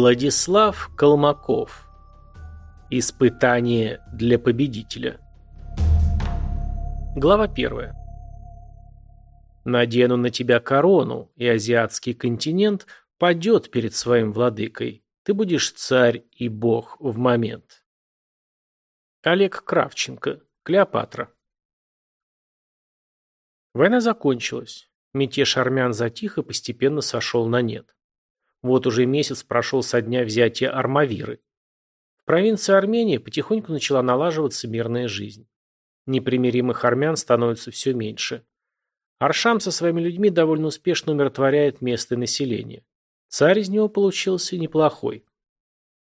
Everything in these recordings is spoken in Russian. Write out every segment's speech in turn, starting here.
Владислав Колмаков. Испытание для победителя. Глава первая. Надену на тебя корону, и азиатский континент падет перед своим владыкой. Ты будешь царь и бог в момент. Олег Кравченко. Клеопатра. Война закончилась. Мятеж армян затих и постепенно сошел на нет. Вот уже месяц прошел со дня взятия Армавиры. В провинции Армения потихоньку начала налаживаться мирная жизнь. Непримиримых армян становится все меньше. Аршам со своими людьми довольно успешно умиротворяет местное население. Царь из него получился неплохой.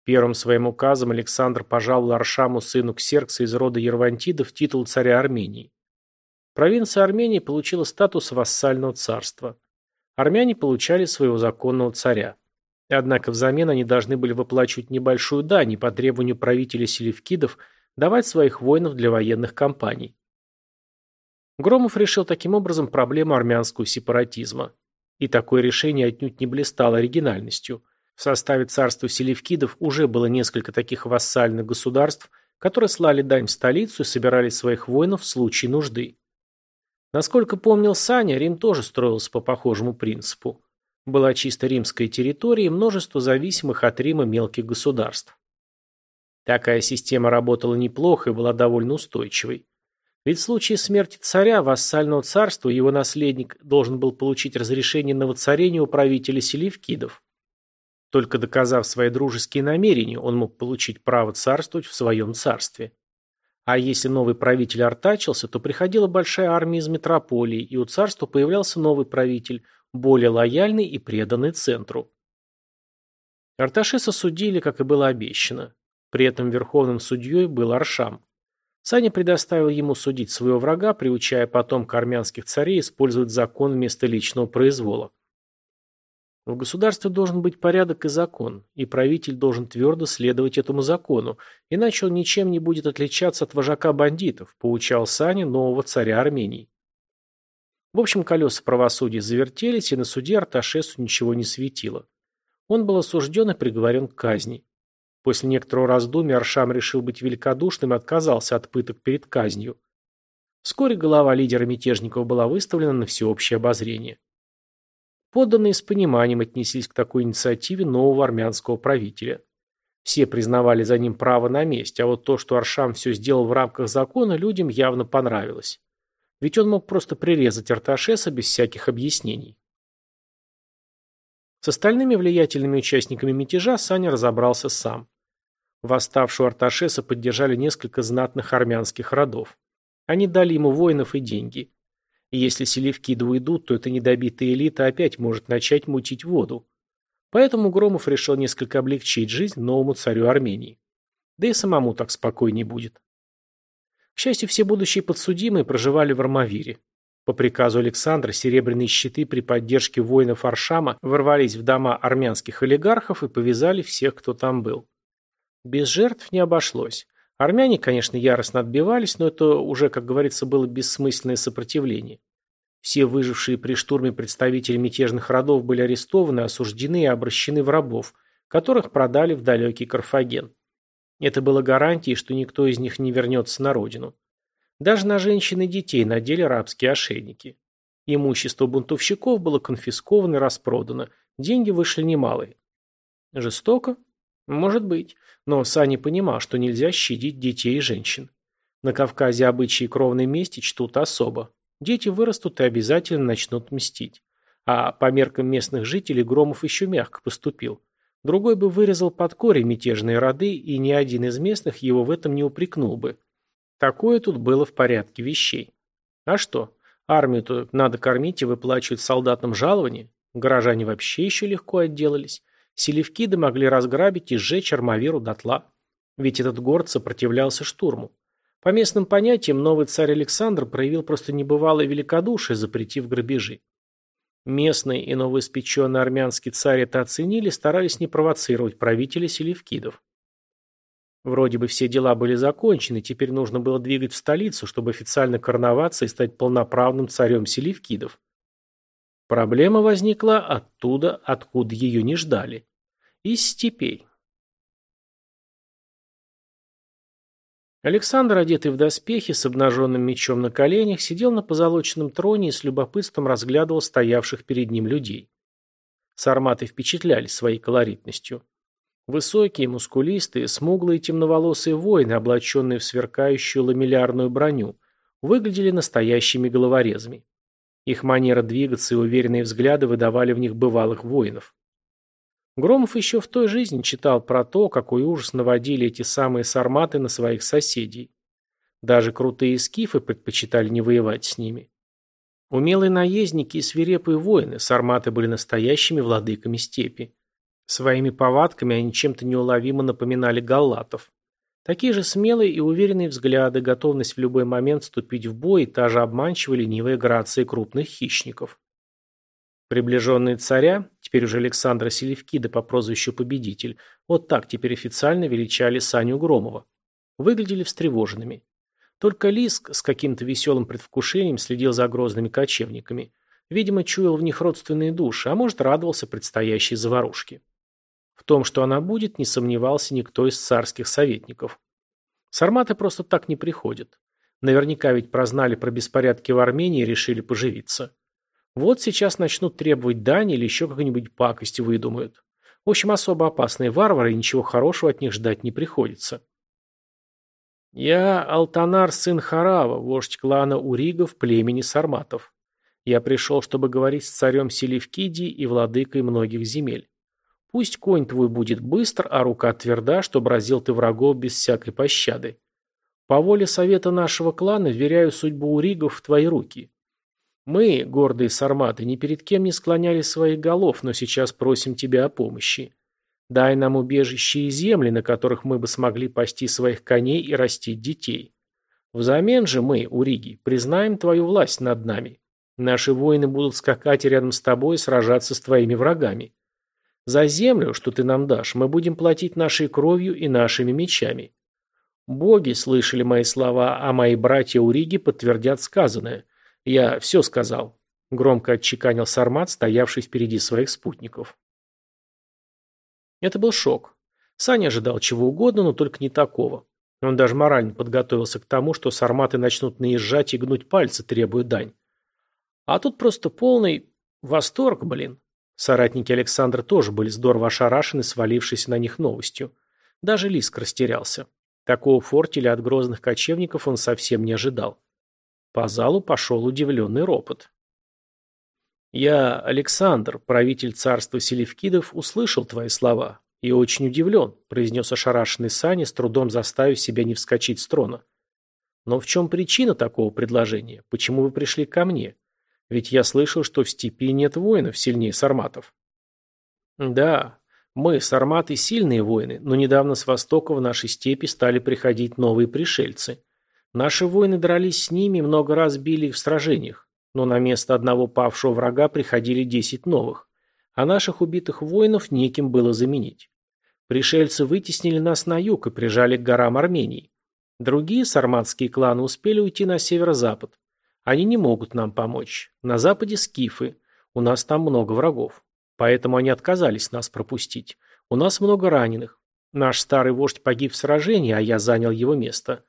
Первым своим указом Александр пожаловал Аршаму сыну Ксеркса из рода Ервантидов титул царя Армении. Провинция Армении получила статус вассального царства армяне получали своего законного царя. Однако взамен они должны были выплачивать небольшую дань и по требованию правителя селевкидов давать своих воинов для военных кампаний. Громов решил таким образом проблему армянского сепаратизма. И такое решение отнюдь не блистало оригинальностью. В составе царства селевкидов уже было несколько таких вассальных государств, которые слали дань в столицу и собирали своих воинов в случае нужды. Насколько помнил Саня, Рим тоже строился по похожему принципу. Была чисто римская территория и множество зависимых от Рима мелких государств. Такая система работала неплохо и была довольно устойчивой. Ведь в случае смерти царя, вассального царства, его наследник должен был получить разрешение на воцарение у правителя селевкидов. Только доказав свои дружеские намерения, он мог получить право царствовать в своем царстве. А если новый правитель артачился, то приходила большая армия из метрополии, и у царства появлялся новый правитель, более лояльный и преданный центру. Арташеса судили, как и было обещано. При этом верховным судьей был Аршам. Саня предоставил ему судить своего врага, приучая потомка армянских царей использовать закон вместо личного произвола. В государстве должен быть порядок и закон, и правитель должен твердо следовать этому закону, иначе он ничем не будет отличаться от вожака бандитов, поучал Саня нового царя Армении. В общем, колеса правосудия завертелись, и на суде Арташесу ничего не светило. Он был осужден и приговорен к казни. После некоторого раздумья Аршам решил быть великодушным и отказался от пыток перед казнью. Вскоре голова лидера мятежников была выставлена на всеобщее обозрение. Подданные с пониманием отнеслись к такой инициативе нового армянского правителя. Все признавали за ним право на месть, а вот то, что Аршам все сделал в рамках закона, людям явно понравилось. Ведь он мог просто прирезать Арташеса без всяких объяснений. С остальными влиятельными участниками мятежа Саня разобрался сам. Восставшего Арташеса поддержали несколько знатных армянских родов. Они дали ему воинов и деньги. И если селевкиды уйдут, то эта недобитая элита опять может начать мутить воду. Поэтому Громов решил несколько облегчить жизнь новому царю Армении. Да и самому так спокойнее будет. К счастью, все будущие подсудимые проживали в Армавире. По приказу Александра серебряные щиты при поддержке воинов Аршама ворвались в дома армянских олигархов и повязали всех, кто там был. Без жертв не обошлось. Армяне, конечно, яростно отбивались, но это уже, как говорится, было бессмысленное сопротивление. Все выжившие при штурме представители мятежных родов были арестованы, осуждены и обращены в рабов, которых продали в далекий Карфаген. Это было гарантией, что никто из них не вернется на родину. Даже на женщин и детей надели рабские ошейники. Имущество бунтовщиков было конфисковано и распродано, деньги вышли немалые. Жестоко? Может быть. Но Сани понимал, что нельзя щадить детей и женщин. На Кавказе обычаи кровной мести чтут особо. Дети вырастут и обязательно начнут мстить. А по меркам местных жителей Громов еще мягко поступил. Другой бы вырезал под корень мятежные роды, и ни один из местных его в этом не упрекнул бы. Такое тут было в порядке вещей. А что, армию-то надо кормить и выплачивать солдатам жалования? Горожане вообще еще легко отделались. Селевкиды могли разграбить и сжечь Армавиру дотла. Ведь этот город сопротивлялся штурму. По местным понятиям, новый царь Александр проявил просто небывалое великодушие, запретив грабежи. Местные и новоиспеченный армянский царь это оценили, старались не провоцировать правителя селевкидов. Вроде бы все дела были закончены, теперь нужно было двигать в столицу, чтобы официально короноваться и стать полноправным царем селевкидов. Проблема возникла оттуда, откуда ее не ждали. Из степей. Александр, одетый в доспехи, с обнаженным мечом на коленях, сидел на позолоченном троне и с любопытством разглядывал стоявших перед ним людей. Сарматы впечатляли своей колоритностью. Высокие, мускулистые, смуглые темноволосые воины, облаченные в сверкающую ламеллярную броню, выглядели настоящими головорезами. Их манера двигаться и уверенные взгляды выдавали в них бывалых воинов. Громов еще в той жизни читал про то, какой ужас наводили эти самые сарматы на своих соседей. Даже крутые скифы предпочитали не воевать с ними. Умелые наездники и свирепые воины, сарматы были настоящими владыками степи. Своими повадками они чем-то неуловимо напоминали галлатов. Такие же смелые и уверенные взгляды, готовность в любой момент вступить в бой и та же обманчивая ленивая грация крупных хищников. Приближенные царя, теперь уже Александра Селевкида по прозвищу Победитель, вот так теперь официально величали Саню Громова, выглядели встревоженными. Только Лиск с каким-то веселым предвкушением следил за грозными кочевниками. Видимо, чуял в них родственные души, а может, радовался предстоящей заварушке. В том, что она будет, не сомневался никто из царских советников. Сарматы просто так не приходят. Наверняка ведь прознали про беспорядки в Армении и решили поживиться. Вот сейчас начнут требовать дани или еще какой-нибудь пакости выдумают. В общем, особо опасные варвары, и ничего хорошего от них ждать не приходится. Я Алтанар, сын Харава, вождь клана Уригов, племени Сарматов. Я пришел, чтобы говорить с царем Селевкидии и владыкой многих земель. Пусть конь твой будет быстр, а рука тверда, чтобы разил ты врагов без всякой пощады. По воле совета нашего клана вверяю судьбу Уригов в твои руки. Мы, гордые сарматы, ни перед кем не склоняли своих голов, но сейчас просим тебя о помощи. Дай нам убежище и земли, на которых мы бы смогли пасти своих коней и растить детей. Взамен же мы, Уриги, признаем твою власть над нами. Наши воины будут скакать рядом с тобой и сражаться с твоими врагами. За землю, что ты нам дашь, мы будем платить нашей кровью и нашими мечами. Боги слышали мои слова, а мои братья Уриги подтвердят сказанное. «Я все сказал», — громко отчеканил Сармат, стоявший впереди своих спутников. Это был шок. Саня ожидал чего угодно, но только не такого. Он даже морально подготовился к тому, что сарматы начнут наезжать и гнуть пальцы, требуя дань. А тут просто полный восторг, блин. Соратники Александра тоже были здорово ошарашены, свалившись на них новостью. Даже Лиск растерялся. Такого фортеля от грозных кочевников он совсем не ожидал. По залу пошел удивленный ропот. «Я, Александр, правитель царства Селевкидов, услышал твои слова и очень удивлен», произнес ошарашенный Саня, с трудом заставив себя не вскочить с трона. «Но в чем причина такого предложения? Почему вы пришли ко мне? Ведь я слышал, что в степи нет воинов сильнее сарматов». «Да, мы, сарматы, сильные воины, но недавно с востока в нашей степи стали приходить новые пришельцы. Наши воины дрались с ними, много раз били их в сражениях, но на место одного павшего врага приходили десять новых, а наших убитых воинов неким было заменить. Пришельцы вытеснили нас на юг и прижали к горам Армении. Другие сарматские кланы успели уйти на северо-запад. Они не могут нам помочь. На западе скифы. У нас там много врагов. Поэтому они отказались нас пропустить. У нас много раненых. Наш старый вождь погиб в сражении, а я занял его место.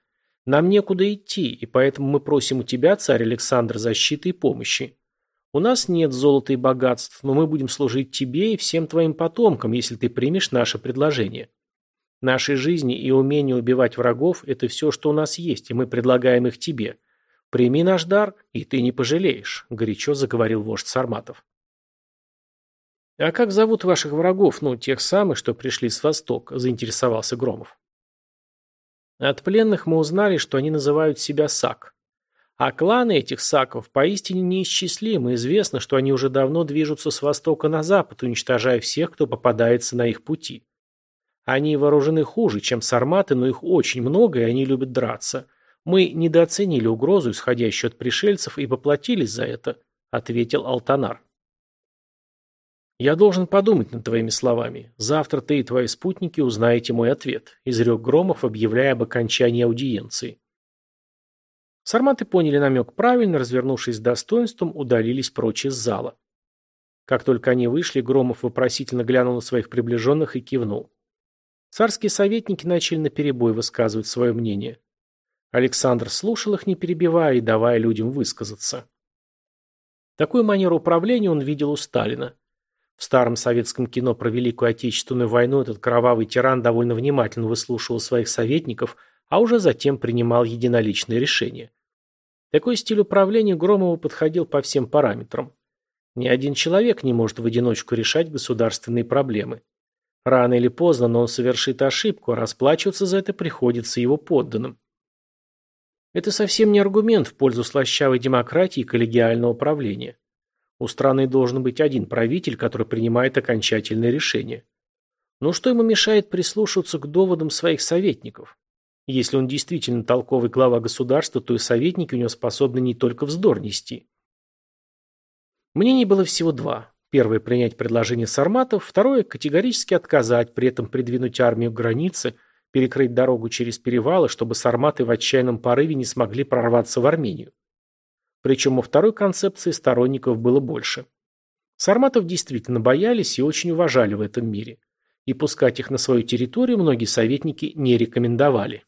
Нам некуда идти, и поэтому мы просим у тебя, царь Александр, защиты и помощи. У нас нет золота и богатств, но мы будем служить тебе и всем твоим потомкам, если ты примешь наше предложение. Нашей жизни и умение убивать врагов – это все, что у нас есть, и мы предлагаем их тебе. Прими наш дар, и ты не пожалеешь», – горячо заговорил вождь Сарматов. «А как зовут ваших врагов, ну, тех самых, что пришли с востока?» – заинтересовался Громов. От пленных мы узнали, что они называют себя САК. А кланы этих САКов поистине неисчислимы, известно, что они уже давно движутся с востока на запад, уничтожая всех, кто попадается на их пути. Они вооружены хуже, чем сарматы, но их очень много, и они любят драться. Мы недооценили угрозу, исходящую от пришельцев, и поплатились за это, ответил Алтанар. «Я должен подумать над твоими словами. Завтра ты и твои спутники узнаете мой ответ», – изрек Громов, объявляя об окончании аудиенции. Сарматы поняли намек правильно, развернувшись с достоинством, удалились прочь из зала. Как только они вышли, Громов вопросительно глянул на своих приближенных и кивнул. Царские советники начали наперебой высказывать свое мнение. Александр слушал их, не перебивая и давая людям высказаться. Такую манеру управления он видел у Сталина. В старом советском кино про Великую Отечественную войну этот кровавый тиран довольно внимательно выслушивал своих советников, а уже затем принимал единоличные решения. Такой стиль управления Громову подходил по всем параметрам. Ни один человек не может в одиночку решать государственные проблемы. Рано или поздно, но он совершит ошибку, а расплачиваться за это приходится его подданным. Это совсем не аргумент в пользу слащавой демократии и коллегиального управления. У страны должен быть один правитель, который принимает окончательное решение. Но что ему мешает прислушиваться к доводам своих советников? Если он действительно толковый глава государства, то и советники у него способны не только вздор нести. Мнений было всего два. Первое – принять предложение сарматов, второе – категорически отказать, при этом придвинуть армию к границе, перекрыть дорогу через перевалы, чтобы сарматы в отчаянном порыве не смогли прорваться в Армению. Причем у второй концепции сторонников было больше. Сарматов действительно боялись и очень уважали в этом мире. И пускать их на свою территорию многие советники не рекомендовали.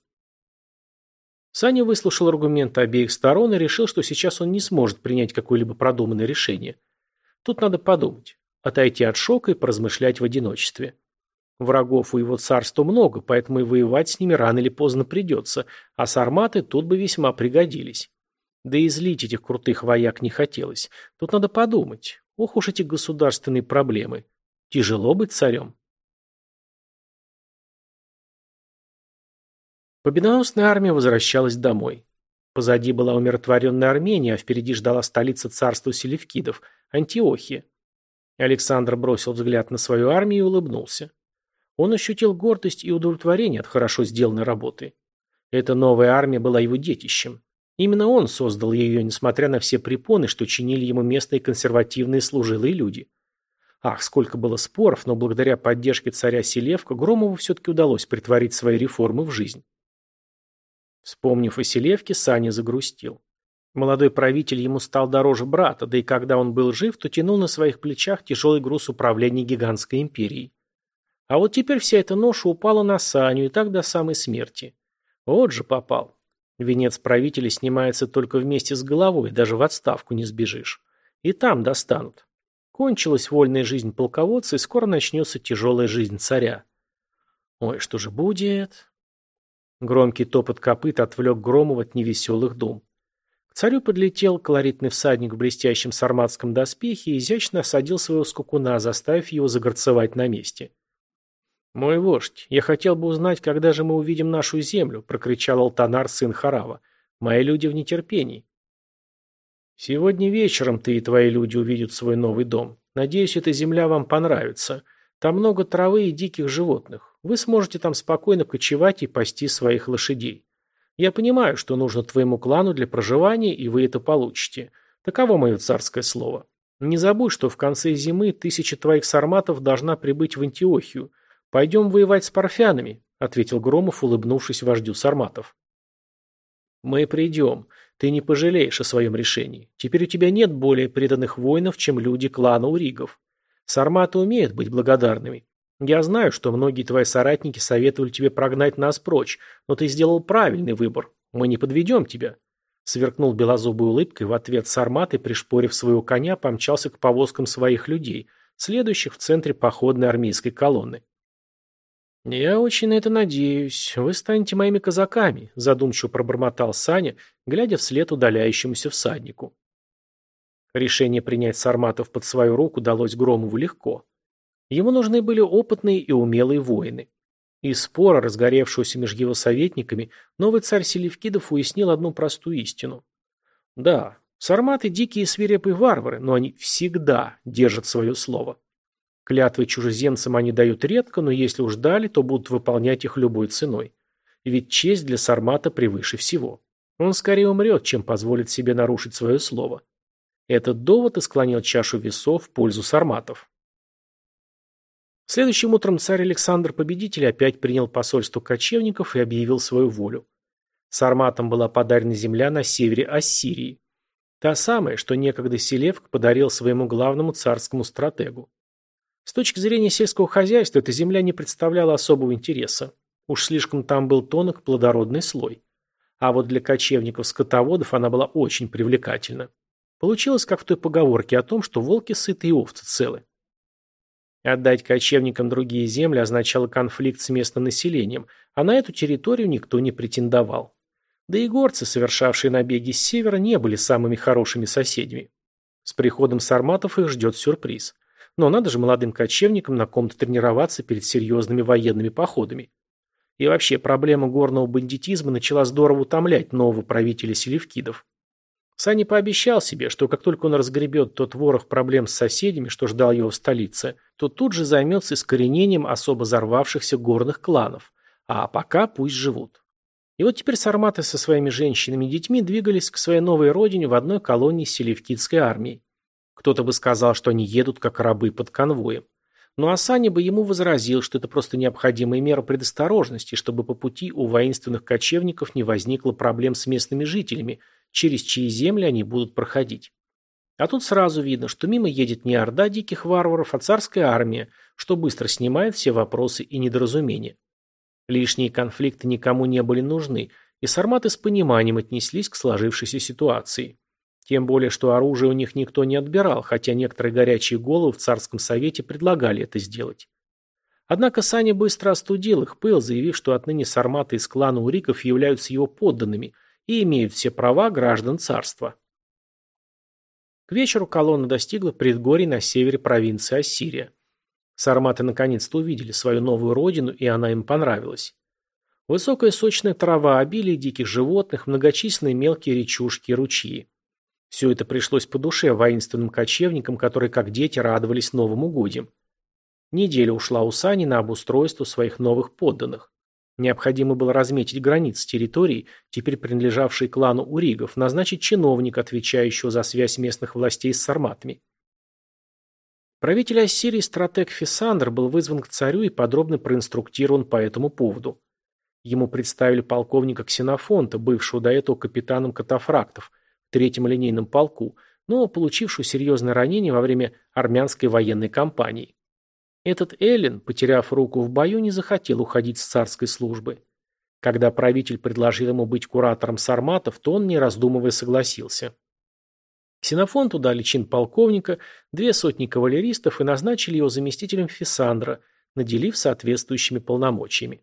Саня выслушал аргументы обеих сторон и решил, что сейчас он не сможет принять какое-либо продуманное решение. Тут надо подумать, отойти от шока и поразмышлять в одиночестве. Врагов у его царства много, поэтому и воевать с ними рано или поздно придется, а сарматы тут бы весьма пригодились. Да и злить этих крутых вояк не хотелось. Тут надо подумать. Ох уж эти государственные проблемы. Тяжело быть царем. Победоносная армия возвращалась домой. Позади была умиротворенная Армения, а впереди ждала столица царства селевкидов – Антиохия. Александр бросил взгляд на свою армию и улыбнулся. Он ощутил гордость и удовлетворение от хорошо сделанной работы. Эта новая армия была его детищем. Именно он создал ее, несмотря на все препоны, что чинили ему местные консервативные служилые люди. Ах, сколько было споров, но благодаря поддержке царя Селевка Громову все-таки удалось притворить свои реформы в жизнь. Вспомнив о Селевке, Саня загрустил. Молодой правитель ему стал дороже брата, да и когда он был жив, то тянул на своих плечах тяжелый груз управления гигантской империей. А вот теперь вся эта ноша упала на Саню и так до самой смерти. Вот же попал. Венец правителя снимается только вместе с головой, даже в отставку не сбежишь. И там достанут. Кончилась вольная жизнь полководца, и скоро начнется тяжелая жизнь царя. Ой, что же будет? Громкий топот копыт отвлек Громова от невеселых дум. К царю подлетел колоритный всадник в блестящем сарматском доспехе и изящно осадил своего скукуна, заставив его загорцевать на месте. «Мой вождь, я хотел бы узнать, когда же мы увидим нашу землю», — прокричал Алтанар, сын Харава. «Мои люди в нетерпении». «Сегодня вечером ты и твои люди увидят свой новый дом. Надеюсь, эта земля вам понравится. Там много травы и диких животных. Вы сможете там спокойно кочевать и пасти своих лошадей. Я понимаю, что нужно твоему клану для проживания, и вы это получите. Таково мое царское слово. Не забудь, что в конце зимы тысяча твоих сарматов должна прибыть в Антиохию. Пойдем воевать с парфянами, ответил Громов, улыбнувшись вождю сарматов. Мы придем. Ты не пожалеешь о своем решении. Теперь у тебя нет более преданных воинов, чем люди клана Уригов. Сарматы умеют быть благодарными. Я знаю, что многие твои соратники советовали тебе прогнать нас прочь, но ты сделал правильный выбор. Мы не подведем тебя. Сверкнул белозубой улыбкой в ответ Сармат и, пришпорив своего коня, помчался к повозкам своих людей, следующих в центре походной армейской колонны. «Я очень на это надеюсь. Вы станете моими казаками», – задумчиво пробормотал Саня, глядя вслед удаляющемуся всаднику. Решение принять Сарматов под свою руку далось Громову легко. Ему нужны были опытные и умелые воины. Из спора, разгоревшегося между его советниками, новый царь Селевкидов уяснил одну простую истину. Да, сарматы дикие свирепые варвары, но они всегда держат свое слово. Клятвы чужеземцам они дают редко, но если уж дали, то будут выполнять их любой ценой. Ведь честь для сармата превыше всего. Он скорее умрет, чем позволит себе нарушить свое слово. Этот довод и склонил чашу весов в пользу сарматов. Следующим утром царь Александр Победитель опять принял посольство кочевников и объявил свою волю. Сарматам была подарена земля на севере Ассирии. Та самая, что некогда Селевк подарил своему главному царскому стратегу. С точки зрения сельского хозяйства эта земля не представляла особого интереса. Уж слишком там был тонок плодородный слой. А вот для кочевников-скотоводов она была очень привлекательна. Получилось, как в той поговорке о том, что волки сыты и овцы целы. Отдать кочевникам другие земли означало конфликт с местным населением, а на эту территорию никто не претендовал. Да и горцы, совершавшие набеги с севера, не были самыми хорошими соседями. С приходом сарматов их ждет сюрприз. Но надо же молодым кочевникам на ком-то тренироваться перед серьезными военными походами. И вообще, проблема горного бандитизма начала здорово утомлять нового правителя селевкидов. Сани пообещал себе, что как только он разгребет тот ворох проблем с соседями, что ждал его в столице, то тут же займется искоренением особо взорвавшихся горных кланов. А пока пусть живут. И вот теперь сарматы со своими женщинами и детьми двигались к своей новой родине в одной колонии селевкидской армии. Кто-то бы сказал, что они едут как рабы под конвоем. Но Асани бы ему возразил, что это просто необходимая мера предосторожности, чтобы по пути у воинственных кочевников не возникло проблем с местными жителями, через чьи земли они будут проходить. А тут сразу видно, что мимо едет не орда диких варваров, а царская армия, что быстро снимает все вопросы и недоразумения. Лишние конфликты никому не были нужны, и сарматы с пониманием отнеслись к сложившейся ситуации. Тем более, что оружие у них никто не отбирал, хотя некоторые горячие головы в царском совете предлагали это сделать. Однако Саня быстро остудил их пыл, заявив, что отныне сарматы из клана Уриков являются его подданными и имеют все права граждан царства. К вечеру колонна достигла предгорий на севере провинции Ассирия. Сарматы наконец-то увидели свою новую родину, и она им понравилась. Высокая сочная трава, обилие диких животных, многочисленные мелкие речушки и ручьи. Все это пришлось по душе воинственным кочевникам, которые как дети радовались новым угодьям. Неделя ушла у Сани на обустройство своих новых подданных. Необходимо было разметить границы территории, теперь принадлежавшей клану Уригов, назначить чиновника, отвечающего за связь местных властей с сарматами. Правитель Ассирии стратег Фисандр был вызван к царю и подробно проинструктирован по этому поводу. Ему представили полковника Ксенофонта, бывшего до этого капитаном катафрактов – третьем линейном полку, но получившую серьезное ранение во время армянской военной кампании. Этот Эллен, потеряв руку в бою, не захотел уходить с царской службы. Когда правитель предложил ему быть куратором сарматов, то он, не раздумывая, согласился. Ксенофонту дали чин полковника, две сотни кавалеристов и назначили его заместителем Фисандра, наделив соответствующими полномочиями.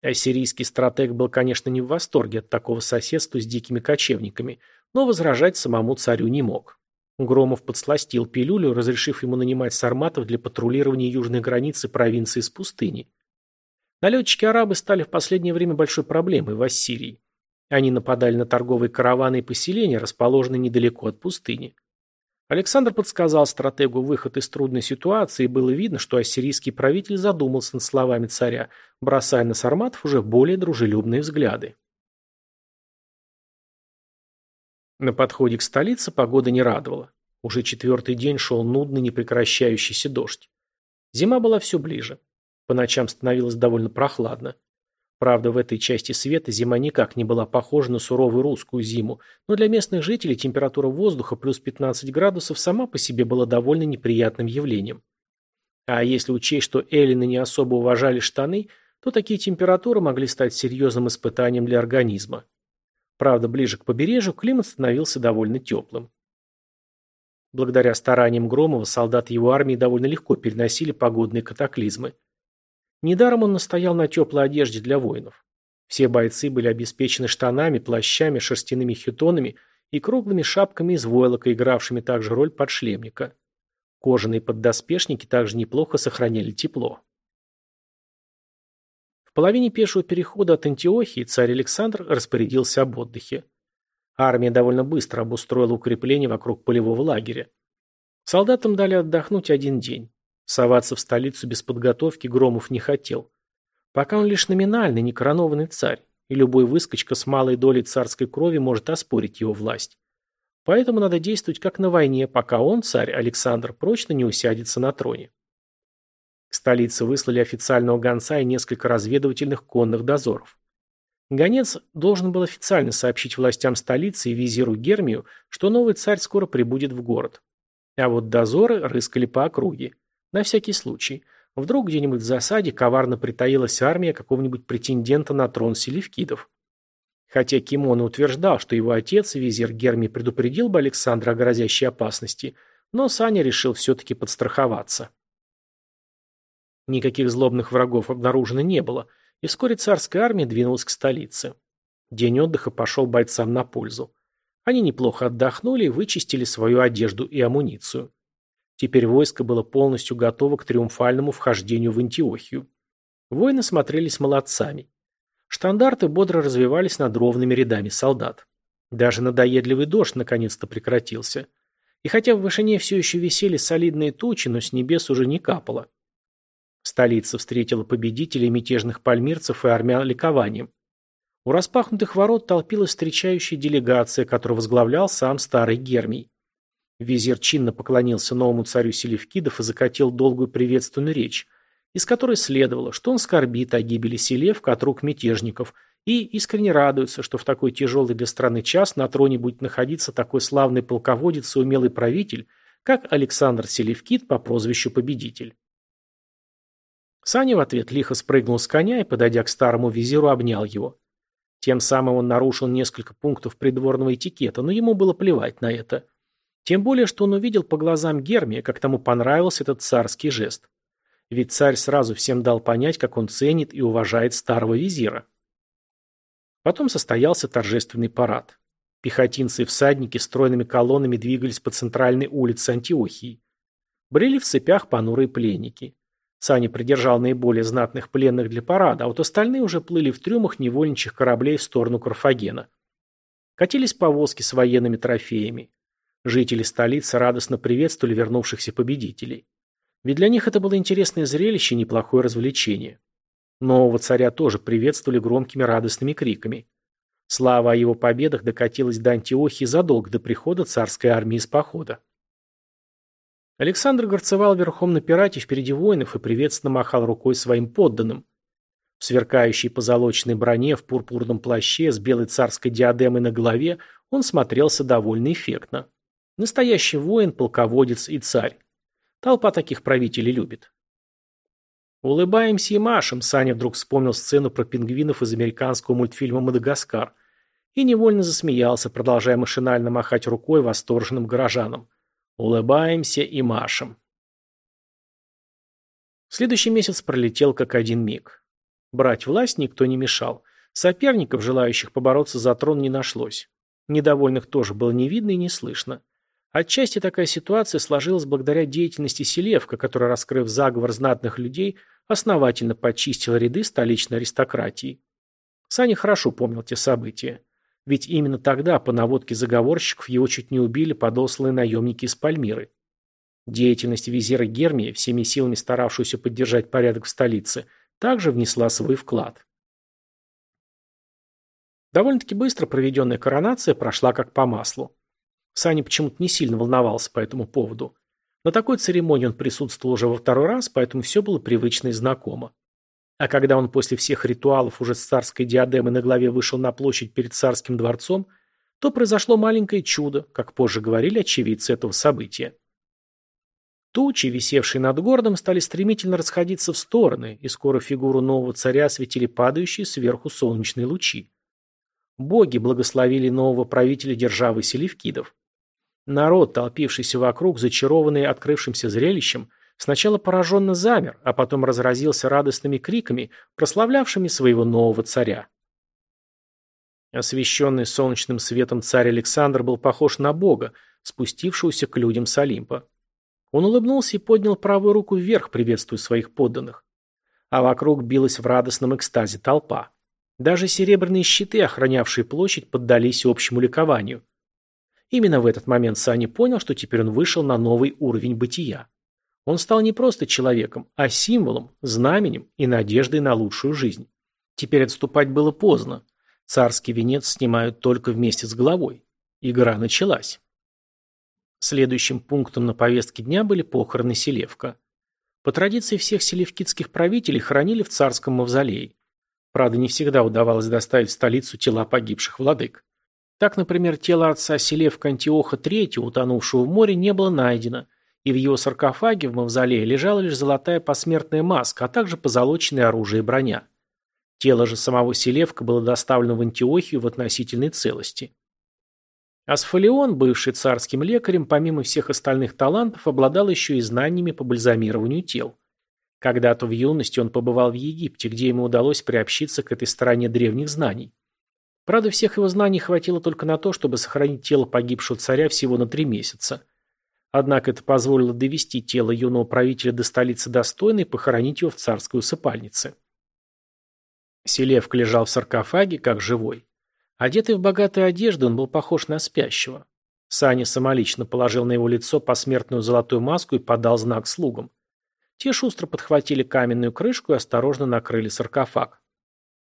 Ассирийский стратег был, конечно, не в восторге от такого соседства с дикими кочевниками, но возражать самому царю не мог. Громов подсластил пилюлю, разрешив ему нанимать сарматов для патрулирования южной границы провинции с пустыни. Налетчики-арабы стали в последнее время большой проблемой в Ассирии. Они нападали на торговые караваны и поселения, расположенные недалеко от пустыни. Александр подсказал стратегу выход из трудной ситуации, и было видно, что ассирийский правитель задумался над словами царя, бросая на сарматов уже более дружелюбные взгляды. На подходе к столице погода не радовала. Уже четвертый день шел нудный непрекращающийся дождь. Зима была все ближе. По ночам становилось довольно прохладно. Правда, в этой части света зима никак не была похожа на суровую русскую зиму, но для местных жителей температура воздуха плюс 15 градусов сама по себе была довольно неприятным явлением. А если учесть, что эллины не особо уважали штаны, то такие температуры могли стать серьезным испытанием для организма. Правда, ближе к побережью климат становился довольно теплым. Благодаря стараниям Громова солдаты его армии довольно легко переносили погодные катаклизмы. Недаром он настоял на теплой одежде для воинов. Все бойцы были обеспечены штанами, плащами, шерстяными хитонами и круглыми шапками из войлока, игравшими также роль подшлемника. Кожаные поддоспешники также неплохо сохраняли тепло. В половине пешего перехода от Антиохии царь Александр распорядился об отдыхе. Армия довольно быстро обустроила укрепление вокруг полевого лагеря. Солдатам дали отдохнуть один день. Соваться в столицу без подготовки Громов не хотел. Пока он лишь номинальный, некоронованный царь, и любой выскочка с малой долей царской крови может оспорить его власть. Поэтому надо действовать как на войне, пока он, царь Александр, прочно не усядется на троне. К столице выслали официального гонца и несколько разведывательных конных дозоров. Гонец должен был официально сообщить властям столицы и визиру Гермию, что новый царь скоро прибудет в город. А вот дозоры рыскали по округе. На всякий случай. Вдруг где-нибудь в засаде коварно притаилась армия какого-нибудь претендента на трон селевкидов. Хотя Кимон утверждал, что его отец, визир Гермий, предупредил бы Александра о грозящей опасности, но Саня решил все-таки подстраховаться. Никаких злобных врагов обнаружено не было, и вскоре царская армия двинулась к столице. День отдыха пошел бойцам на пользу. Они неплохо отдохнули и вычистили свою одежду и амуницию. Теперь войско было полностью готово к триумфальному вхождению в Антиохию. Воины смотрелись молодцами. Штандарты бодро развивались над ровными рядами солдат. Даже надоедливый дождь наконец-то прекратился. И хотя в вышине все еще висели солидные тучи, но с небес уже не капало. Столица встретила победителей мятежных пальмирцев и армян ликованием. У распахнутых ворот толпилась встречающая делегация, которую возглавлял сам старый Гермий. Визир чинно поклонился новому царю Селевкидов и закатил долгую приветственную речь, из которой следовало, что он скорбит о гибели Селевка от рук мятежников и искренне радуется, что в такой тяжелый для страны час на троне будет находиться такой славный полководец и умелый правитель, как Александр Селевкид по прозвищу Победитель. Саня в ответ лихо спрыгнул с коня и, подойдя к старому визиру, обнял его. Тем самым он нарушил несколько пунктов придворного этикета, но ему было плевать на это. Тем более, что он увидел по глазам Гермия, как тому понравился этот царский жест. Ведь царь сразу всем дал понять, как он ценит и уважает старого визира. Потом состоялся торжественный парад. Пехотинцы и всадники стройными колоннами двигались по центральной улице Антиохии. Брели в цепях понурые пленники. Саня придержал наиболее знатных пленных для парада, а вот остальные уже плыли в трюмах невольничьих кораблей в сторону Карфагена. Катились повозки с военными трофеями. Жители столицы радостно приветствовали вернувшихся победителей. Ведь для них это было интересное зрелище и неплохое развлечение. Нового царя тоже приветствовали громкими радостными криками. Слава о его победах докатилась до Антиохии задолго до прихода царской армии из похода. Александр горцевал верхом на пирате впереди воинов и приветственно махал рукой своим подданным. В сверкающей позолоченной броне, в пурпурном плаще, с белой царской диадемой на голове, он смотрелся довольно эффектно. Настоящий воин, полководец и царь. Толпа таких правителей любит. Улыбаемся и машем, Саня вдруг вспомнил сцену про пингвинов из американского мультфильма «Мадагаскар» и невольно засмеялся, продолжая машинально махать рукой восторженным горожанам. Улыбаемся и машем. Следующий месяц пролетел как один миг. Брать власть никто не мешал. Соперников, желающих побороться за трон, не нашлось. Недовольных тоже было не видно и не слышно. Отчасти такая ситуация сложилась благодаря деятельности Селевка, который, раскрыв заговор знатных людей, основательно почистил ряды столичной аристократии. Саня хорошо помнил те события. Ведь именно тогда, по наводке заговорщиков, его чуть не убили подосланные наемники из Пальмиры. Деятельность визира Гермия, всеми силами старавшуюся поддержать порядок в столице, также внесла свой вклад. Довольно-таки быстро проведенная коронация прошла как по маслу. Саня почему-то не сильно волновался по этому поводу. На такой церемонии он присутствовал уже во второй раз, поэтому все было привычно и знакомо. А когда он после всех ритуалов уже с царской диадемой на голове вышел на площадь перед царским дворцом, то произошло маленькое чудо, как позже говорили очевидцы этого события. Тучи, висевшие над городом, стали стремительно расходиться в стороны, и скоро фигуру нового царя осветили падающие сверху солнечные лучи. Боги благословили нового правителя державы Селевкидов. Народ, толпившийся вокруг, зачарованный открывшимся зрелищем, Сначала пораженно замер, а потом разразился радостными криками, прославлявшими своего нового царя. Освещенный солнечным светом царь Александр был похож на бога, спустившегося к людям с Олимпа. Он улыбнулся и поднял правую руку вверх, приветствуя своих подданных. А вокруг билась в радостном экстазе толпа. Даже серебряные щиты, охранявшие площадь, поддались общему ликованию. Именно в этот момент Саня понял, что теперь он вышел на новый уровень бытия. Он стал не просто человеком, а символом, знаменем и надеждой на лучшую жизнь. Теперь отступать было поздно. Царский венец снимают только вместе с головой. Игра началась. Следующим пунктом на повестке дня были похороны Селевка. По традиции всех селевкидских правителей хоронили в царском мавзолее. Правда, не всегда удавалось доставить в столицу тела погибших владык. Так, например, тело отца Селевка Антиоха III, утонувшего в море, не было найдено, и в его саркофаге в мавзолее лежала лишь золотая посмертная маска, а также позолоченное оружие и броня. Тело же самого Селевка было доставлено в Антиохию в относительной целости. Асфалион, бывший царским лекарем, помимо всех остальных талантов, обладал еще и знаниями по бальзамированию тел. Когда-то в юности он побывал в Египте, где ему удалось приобщиться к этой стороне древних знаний. Правда, всех его знаний хватило только на то, чтобы сохранить тело погибшего царя всего на три месяца. Однако это позволило довести тело юного правителя до столицы достойно и похоронить его в царской усыпальнице. Селевк лежал в саркофаге, как живой. Одетый в богатые одежды, он был похож на спящего. Саня самолично положил на его лицо посмертную золотую маску и подал знак слугам. Те шустро подхватили каменную крышку и осторожно накрыли саркофаг.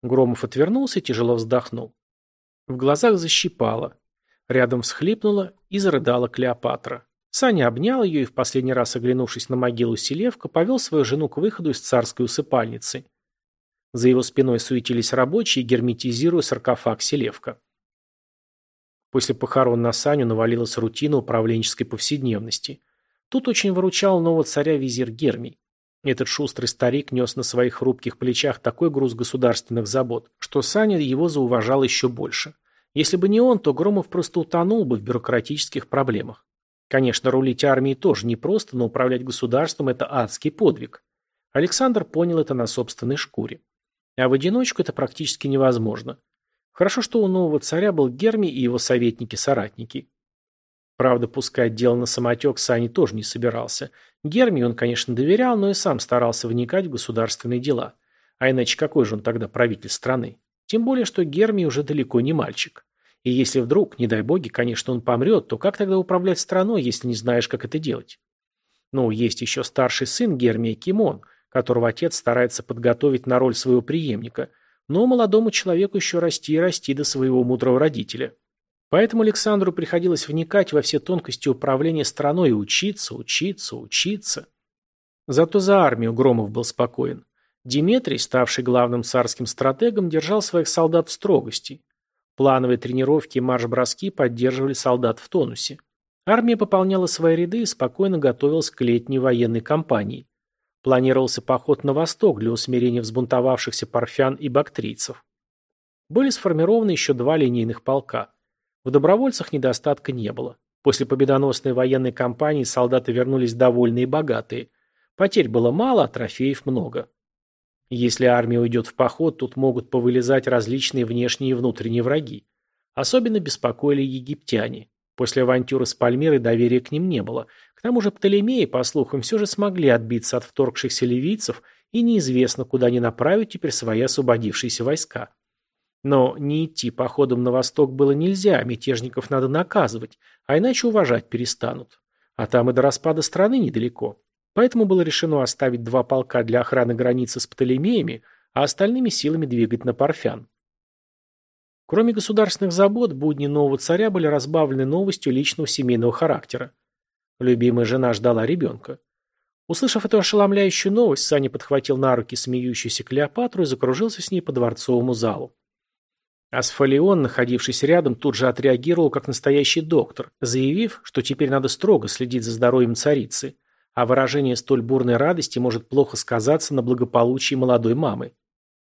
Громов отвернулся и тяжело вздохнул. В глазах защипало. Рядом всхлипнула и зарыдала Клеопатра. Саня обнял ее и, в последний раз оглянувшись на могилу Селевка, повел свою жену к выходу из царской усыпальницы. За его спиной суетились рабочие, герметизируя саркофаг Селевка. После похорон на Саню навалилась рутина управленческой повседневности. Тут очень выручал нового царя визир Гермий. Этот шустрый старик нес на своих хрупких плечах такой груз государственных забот, что Саня его зауважал еще больше. Если бы не он, то Громов просто утонул бы в бюрократических проблемах. Конечно, рулить армией тоже непросто, но управлять государством – это адский подвиг. Александр понял это на собственной шкуре. А в одиночку это практически невозможно. Хорошо, что у нового царя был Герми и его советники-соратники. Правда, пускать дело на самотек Сани тоже не собирался. Герми он, конечно, доверял, но и сам старался вникать в государственные дела. А иначе какой же он тогда правитель страны? Тем более, что Герми уже далеко не мальчик. И если вдруг, не дай боги, конечно, он помрет, то как тогда управлять страной, если не знаешь, как это делать? Ну, есть еще старший сын Гермия Кимон – которого отец старается подготовить на роль своего преемника, но молодому человеку еще расти и расти до своего мудрого родителя. Поэтому Александру приходилось вникать во все тонкости управления страной и учиться, учиться, учиться. Зато за армию Громов был спокоен. Диметрий, ставший главным царским стратегом, держал своих солдат в строгости. Плановые тренировки и марш-броски поддерживали солдат в тонусе. Армия пополняла свои ряды и спокойно готовилась к летней военной кампании. Планировался поход на восток для усмирения взбунтовавшихся парфян и бактрийцев. Были сформированы еще два линейных полка. В добровольцах недостатка не было. После победоносной военной кампании солдаты вернулись довольные и богатые. Потерь было мало, а трофеев много. Если армия уйдет в поход, тут могут повылезать различные внешние и внутренние враги. Особенно беспокоили египтяне. После авантюры с Пальмирой доверия к ним не было. К тому же Птолемеи, по слухам, все же смогли отбиться от вторгшихся ливийцев, и неизвестно, куда они направят теперь свои освободившиеся войска. Но не идти походом на восток было нельзя, мятежников надо наказывать, а иначе уважать перестанут. А там и до распада страны недалеко. Поэтому было решено оставить два полка для охраны границы с Птолемеями, а остальными силами двигать на Парфян. Кроме государственных забот, будни нового царя были разбавлены новостью личного семейного характера. Любимая жена ждала ребенка. Услышав эту ошеломляющую новость, Саня подхватил на руки смеющуюся Клеопатру и закружился с ней по дворцовому залу. Асфалион, находившийся рядом, тут же отреагировал как настоящий доктор, заявив, что теперь надо строго следить за здоровьем царицы, а выражение столь бурной радости может плохо сказаться на благополучии молодой мамы.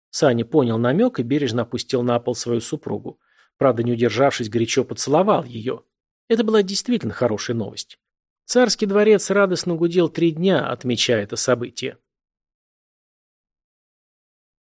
Саня понял намек и бережно опустил на пол свою супругу. Правда, не удержавшись, горячо поцеловал ее. Это была действительно хорошая новость. Царский дворец радостно гудел три дня, отмечая это событие.